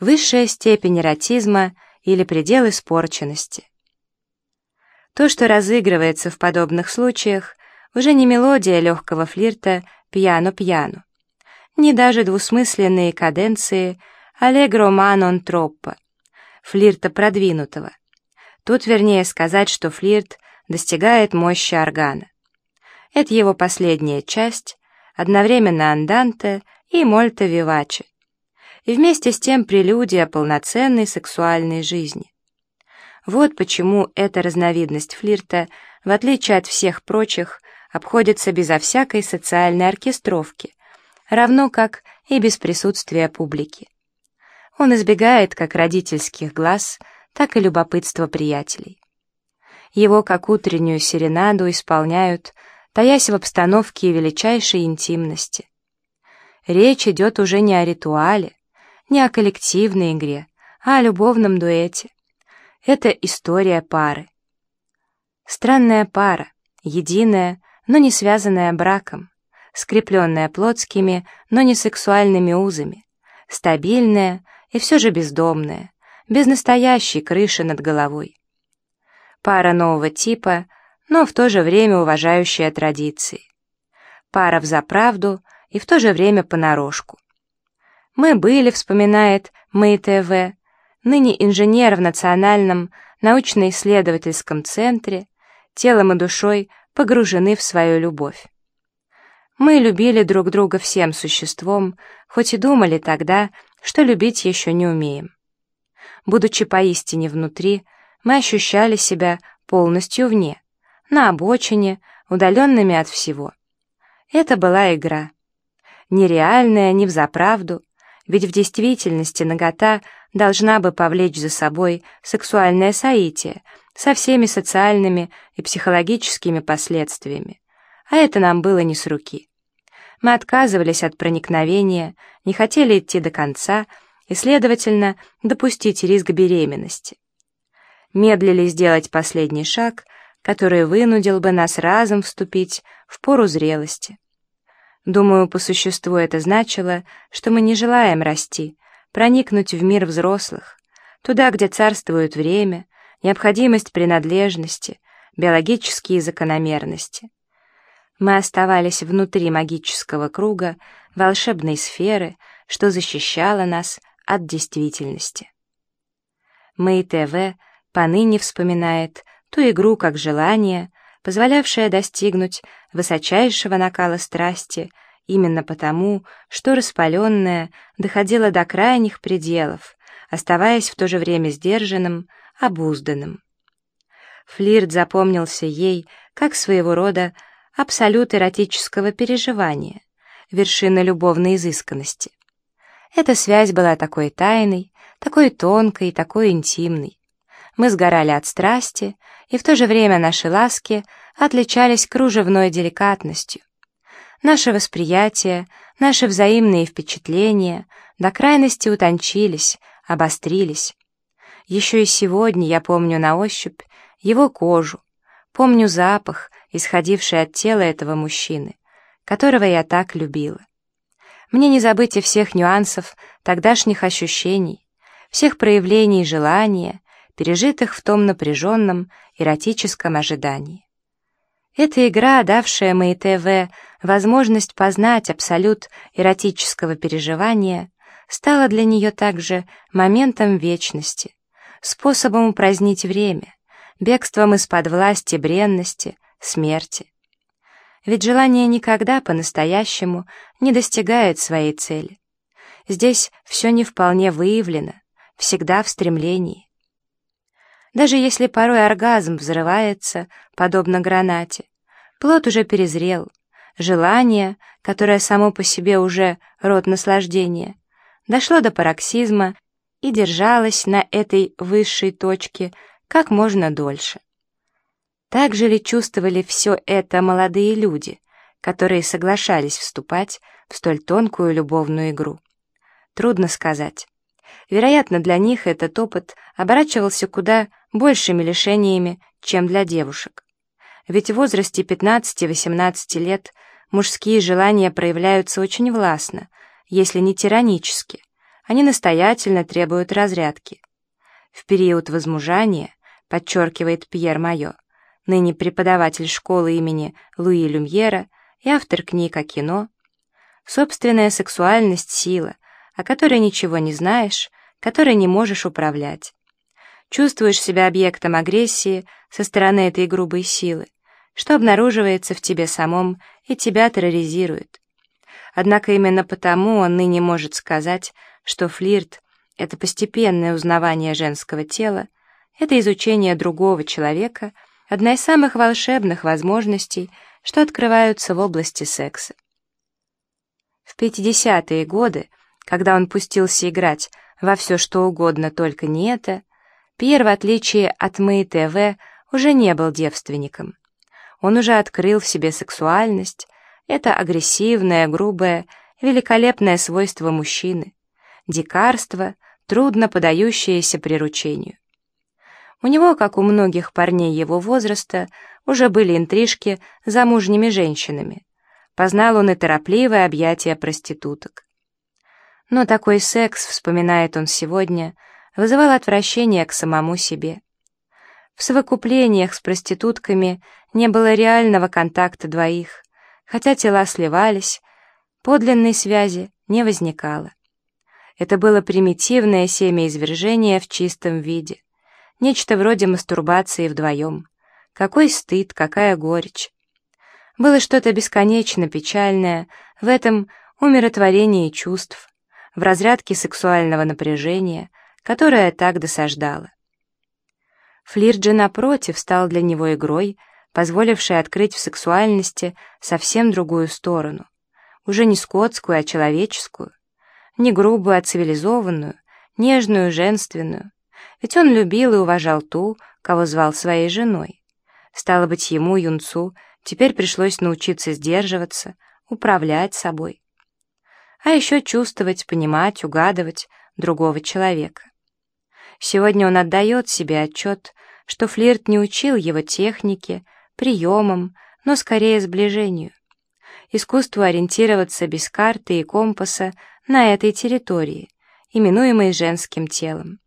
Высшая степень эротизма или предел испорченности. То, что разыгрывается в подобных случаях, уже не мелодия легкого флирта «пьяно-пьяно», не даже двусмысленные каденции «аллегро манон троппо», флирта продвинутого. Тут вернее сказать, что флирт достигает мощи органа. Это его последняя часть, одновременно анданте и мольто виваче, и вместе с тем прелюдия полноценной сексуальной жизни. Вот почему эта разновидность флирта, в отличие от всех прочих, обходится безо всякой социальной оркестровки, равно как и без присутствия публики. Он избегает как родительских глаз, так и любопытства приятелей. Его, как утреннюю серенаду, исполняют, таясь в обстановке величайшей интимности. Речь идет уже не о ритуале, не о коллективной игре, а о любовном дуэте. Это история пары. Странная пара, единая, но не связанная браком, скрепленная плотскими, но не сексуальными узами, стабильная и все же бездомная, без настоящей крыши над головой. Пара нового типа, но в то же время уважающая традиции. Пара в заправду и в то же время понарошку. Мы были, вспоминает Мы ТВ, ныне инженер в Национальном научно-исследовательском центре, телом и душой погружены в свою любовь. Мы любили друг друга всем существом, хоть и думали тогда, что любить еще не умеем. Будучи поистине внутри, мы ощущали себя полностью вне, на обочине, удаленными от всего. Это была игра. Нереальная, не взаправду, ведь в действительности нагота должна бы повлечь за собой сексуальное соитие со всеми социальными и психологическими последствиями. А это нам было не с руки. Мы отказывались от проникновения, не хотели идти до конца и, следовательно, допустить риск беременности. Медлили сделать последний шаг, который вынудил бы нас разом вступить в пору зрелости. Думаю, по существу это значило, что мы не желаем расти, проникнуть в мир взрослых, туда, где царствует время, необходимость принадлежности, биологические закономерности. Мы оставались внутри магического круга, волшебной сферы, что защищало нас от действительности. Мы ТВ поныне вспоминает ту игру как желание, позволявшее достигнуть высочайшего накала страсти именно потому, что распаленное доходило до крайних пределов, оставаясь в то же время сдержанным, обузданным. Флирт запомнился ей как своего рода абсолют эротического переживания, вершина любовной изысканности. Эта связь была такой тайной, такой тонкой, такой интимной. Мы сгорали от страсти, и в то же время наши ласки отличались кружевной деликатностью. Наше восприятие, наши взаимные впечатления до крайности утончились, обострились. Еще и сегодня я помню на ощупь его кожу, помню запах, исходивший от тела этого мужчины, которого я так любила. Мне не забыть и всех нюансов тогдашних ощущений, всех проявлений желания, пережитых в том напряженном эротическом ожидании. Эта игра, давшая моей ТВ возможность познать абсолют эротического переживания, стала для нее также моментом вечности, способом упразднить время, бегством из-под власти бренности, смерти. Ведь желание никогда по-настоящему не достигает своей цели. Здесь все не вполне выявлено, всегда в стремлении. Даже если порой оргазм взрывается, подобно гранате, плод уже перезрел, желание, которое само по себе уже род наслаждения, дошло до пароксизма и держалось на этой высшей точке как можно дольше. Так же ли чувствовали все это молодые люди, которые соглашались вступать в столь тонкую любовную игру? Трудно сказать. Вероятно, для них этот опыт оборачивался куда большими лишениями, чем для девушек. Ведь в возрасте 15-18 лет мужские желания проявляются очень властно, если не тиранически, они настоятельно требуют разрядки. В период возмужания, подчеркивает Пьер Майо, ныне преподаватель школы имени Луи Люмьера и автор книг о кино, собственная сексуальность — сила, о которой ничего не знаешь, которой не можешь управлять. Чувствуешь себя объектом агрессии со стороны этой грубой силы, что обнаруживается в тебе самом и тебя терроризирует. Однако именно потому он ныне может сказать, что флирт — это постепенное узнавание женского тела, это изучение другого человека, одна из самых волшебных возможностей, что открываются в области секса. В 50-е годы, когда он пустился играть во все что угодно, только не это, Пьер, в отличие от Мэй ТВ, уже не был девственником. Он уже открыл в себе сексуальность, это агрессивное, грубое, великолепное свойство мужчины, дикарство, трудно подающееся приручению. У него, как у многих парней его возраста, уже были интрижки с замужними женщинами. Познал он и торопливое объятие проституток. Но такой секс, вспоминает он сегодня, вызывал отвращение к самому себе. В совокуплениях с проститутками не было реального контакта двоих, хотя тела сливались, подлинной связи не возникало. Это было примитивное семяизвержение в чистом виде, нечто вроде мастурбации вдвоем. Какой стыд, какая горечь. Было что-то бесконечно печальное в этом умиротворении чувств, в разрядке сексуального напряжения, которое так досаждало. Флирт же, напротив, стал для него игрой, позволившей открыть в сексуальности совсем другую сторону, уже не скотскую, а человеческую, не грубую, а цивилизованную, нежную, женственную. Ведь он любил и уважал ту, кого звал своей женой. Стало быть, ему, юнцу, теперь пришлось научиться сдерживаться, управлять собой. А еще чувствовать, понимать, угадывать другого человека. Сегодня он отдает себе отчет, что флирт не учил его технике, приемам, но скорее сближению. Искусству ориентироваться без карты и компаса на этой территории, именуемой женским телом.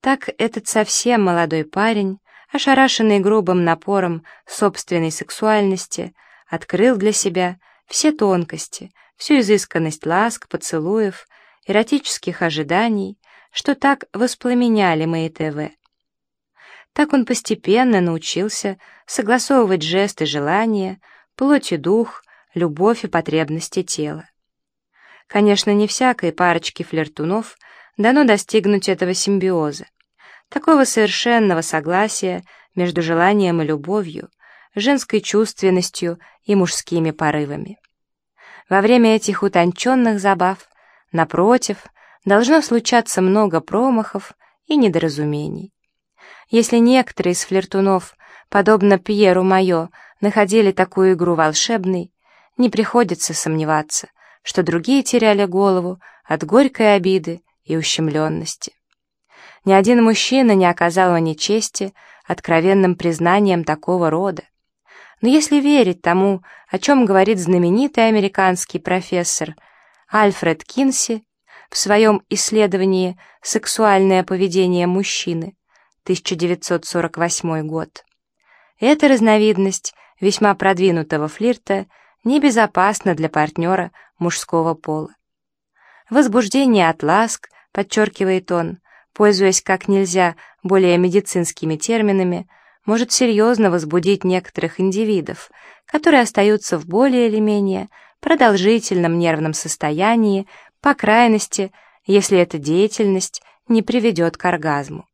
Так этот совсем молодой парень, ошарашенный грубым напором собственной сексуальности, открыл для себя все тонкости, всю изысканность ласк, поцелуев, эротических ожиданий, что так воспламеняли мои ТВ. Так он постепенно научился согласовывать жесты желания, плоть и дух, любовь и потребности тела. Конечно, не всякой парочке флиртунов дано достигнуть этого симбиоза, такого совершенного согласия между желанием и любовью, женской чувственностью и мужскими порывами. Во время этих утонченных забав, напротив, должно случаться много промахов и недоразумений. Если некоторые из флиртунов, подобно Пьеру Майо, находили такую игру волшебной, не приходится сомневаться, что другие теряли голову от горькой обиды и ущемленности. Ни один мужчина не оказал мне чести откровенным признанием такого рода. Но если верить тому, о чем говорит знаменитый американский профессор Альфред Кинси в своем исследовании «Сексуальное поведение мужчины» 1948 год, эта разновидность весьма продвинутого флирта небезопасна для партнера мужского пола. Возбуждение от ласк, подчеркивает он, пользуясь как нельзя более медицинскими терминами, может серьезно возбудить некоторых индивидов, которые остаются в более или менее продолжительном нервном состоянии, по крайности, если эта деятельность не приведет к оргазму.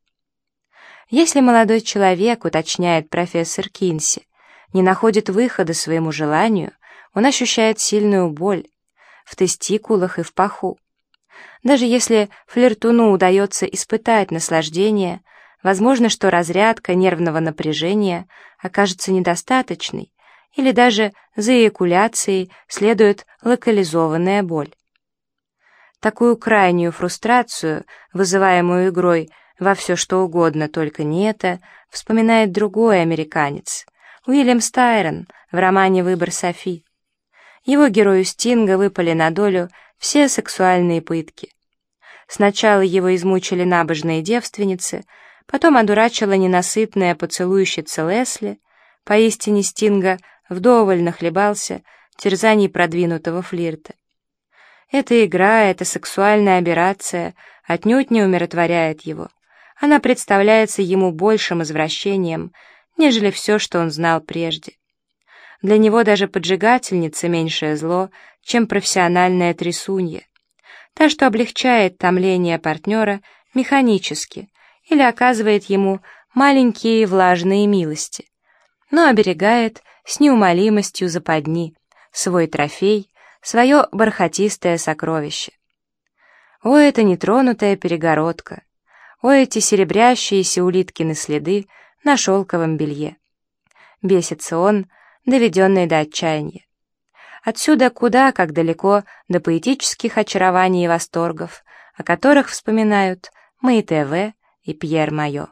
Если молодой человек, уточняет профессор Кинси, не находит выхода своему желанию, он ощущает сильную боль в тестикулах и в паху. Даже если флиртуну удается испытать наслаждение, возможно, что разрядка нервного напряжения окажется недостаточной, или даже за эякуляцией следует локализованная боль. Такую крайнюю фрустрацию, вызываемую игрой во все что угодно, только не это, вспоминает другой американец, Уильям Стайрон в романе «Выбор Софи». Его герою Стинга выпали на долю все сексуальные пытки. Сначала его измучили набожные девственницы, потом одурачила ненасытная поцелуйщица Лесли, поистине Стинга вдоволь нахлебался терзаний продвинутого флирта. Эта игра, эта сексуальная аберрация отнюдь не умиротворяет его. Она представляется ему большим извращением, нежели все, что он знал прежде. Для него даже поджигательница меньшее зло, чем профессиональная трясунья та, что облегчает томление партнера механически или оказывает ему маленькие влажные милости, но оберегает с неумолимостью западни свой трофей, свое бархатистое сокровище. О, это нетронутая перегородка! О, эти серебрящиеся улиткины следы на шелковом белье! Бесится он, доведенный до отчаяния. Отсюда куда как далеко до поэтических очарований и восторгов, о которых вспоминают мы ТВ и Пьер Майо.